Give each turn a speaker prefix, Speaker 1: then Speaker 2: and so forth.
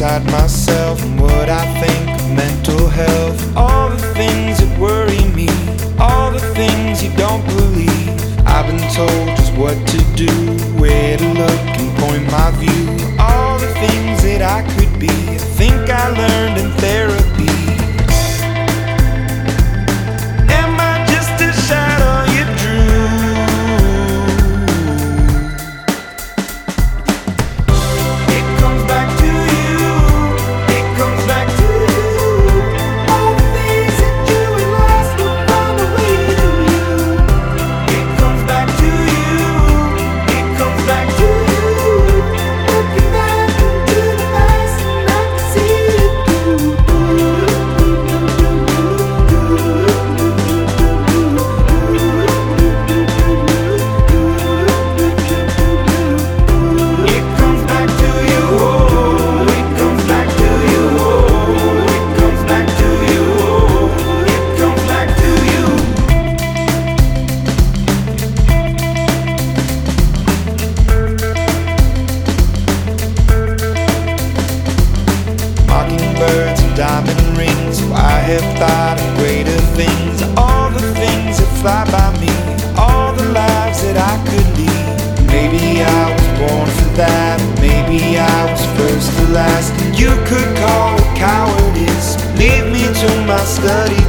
Speaker 1: about myself and what I think of mental health. All the things that worry me, all the things you don't believe. I've been told just what to do, where to look and point my view. All the things that I could be, So I have thought of greater things. All the things that fly by me. All the lives that I could lead. Maybe I was born for that. Maybe I was first to last. You could call it cowardice. Lead me to my study.